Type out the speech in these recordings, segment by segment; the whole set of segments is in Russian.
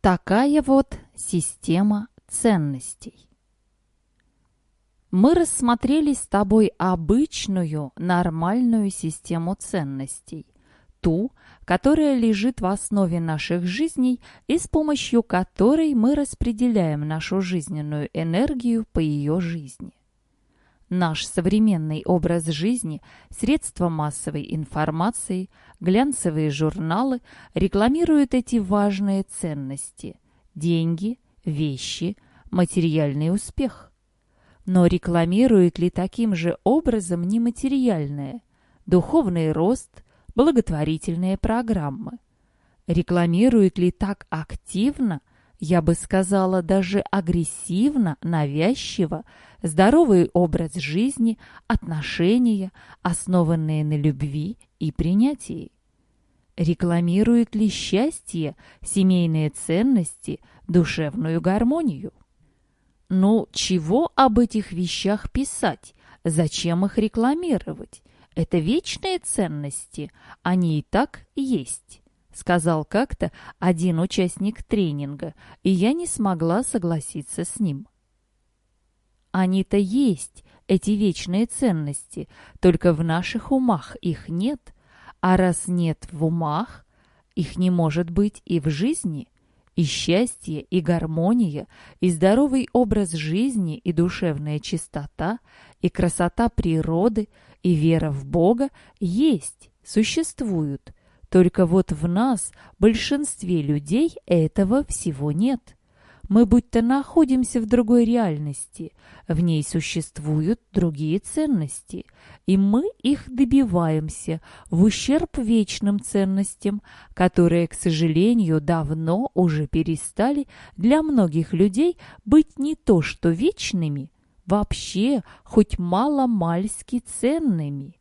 Такая вот система ценностей. Мы рассмотрели с тобой обычную, нормальную систему ценностей, ту, которая лежит в основе наших жизней и с помощью которой мы распределяем нашу жизненную энергию по ее жизни. Наш современный образ жизни, средства массовой информации, глянцевые журналы рекламируют эти важные ценности – деньги, вещи, материальный успех. Но рекламируют ли таким же образом нематериальное – духовный рост, благотворительные программы? Рекламируют ли так активно я бы сказала, даже агрессивно, навязчиво, здоровый образ жизни, отношения, основанные на любви и принятии. Рекламирует ли счастье, семейные ценности, душевную гармонию? Ну, чего об этих вещах писать? Зачем их рекламировать? Это вечные ценности, они и так есть сказал как-то один участник тренинга, и я не смогла согласиться с ним. Они-то есть, эти вечные ценности, только в наших умах их нет, а раз нет в умах, их не может быть и в жизни. И счастье, и гармония, и здоровый образ жизни, и душевная чистота, и красота природы, и вера в Бога есть, существуют, только вот в нас, большинстве людей, этого всего нет. Мы будто находимся в другой реальности, в ней существуют другие ценности, и мы их добиваемся в ущерб вечным ценностям, которые, к сожалению, давно уже перестали для многих людей быть не то что вечными, вообще хоть мало-мальски ценными.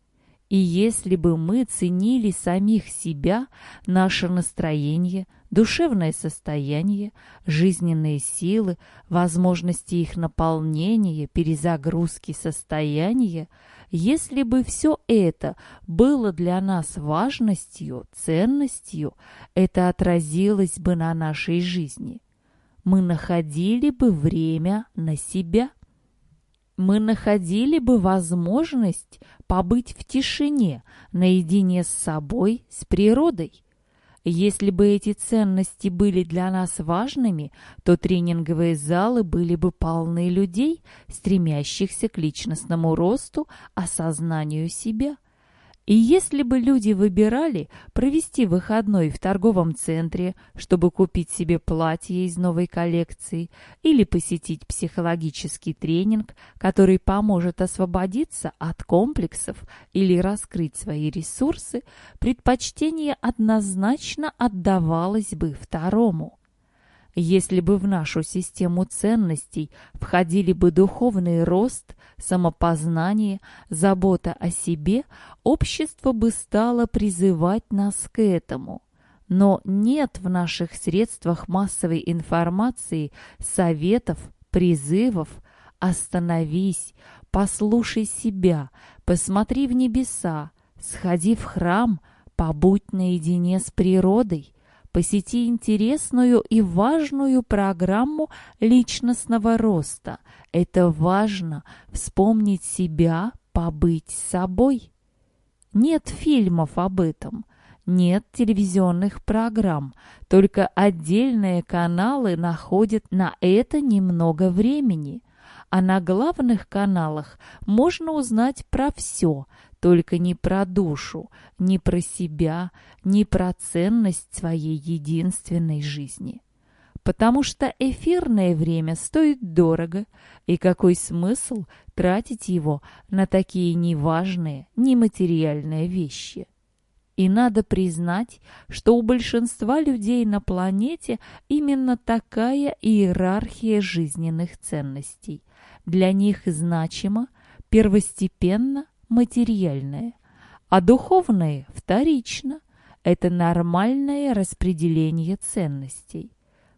И если бы мы ценили самих себя, наше настроение, душевное состояние, жизненные силы, возможности их наполнения, перезагрузки состояния, если бы все это было для нас важностью, ценностью, это отразилось бы на нашей жизни. Мы находили бы время на себя мы находили бы возможность побыть в тишине, наедине с собой, с природой. Если бы эти ценности были для нас важными, то тренинговые залы были бы полны людей, стремящихся к личностному росту, осознанию себя – и если бы люди выбирали провести выходной в торговом центре, чтобы купить себе платье из новой коллекции, или посетить психологический тренинг, который поможет освободиться от комплексов или раскрыть свои ресурсы, предпочтение однозначно отдавалось бы второму. Если бы в нашу систему ценностей входили бы духовный рост, самопознание, забота о себе, общество бы стало призывать нас к этому. Но нет в наших средствах массовой информации советов, призывов «Остановись, послушай себя, посмотри в небеса, сходи в храм, побудь наедине с природой» посети интересную и важную программу личностного роста. Это важно – вспомнить себя, побыть собой. Нет фильмов об этом, нет телевизионных программ, только отдельные каналы находят на это немного времени. А на главных каналах можно узнать про все – только не про душу, не про себя, не про ценность своей единственной жизни. Потому что эфирное время стоит дорого, и какой смысл тратить его на такие неважные, нематериальные вещи? И надо признать, что у большинства людей на планете именно такая иерархия жизненных ценностей. Для них значимо, первостепенно материальное, а духовное вторично. Это нормальное распределение ценностей.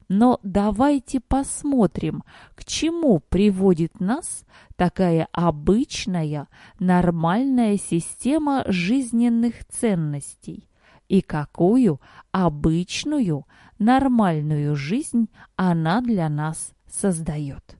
Но давайте посмотрим, к чему приводит нас такая обычная, нормальная система жизненных ценностей и какую обычную, нормальную жизнь она для нас создает.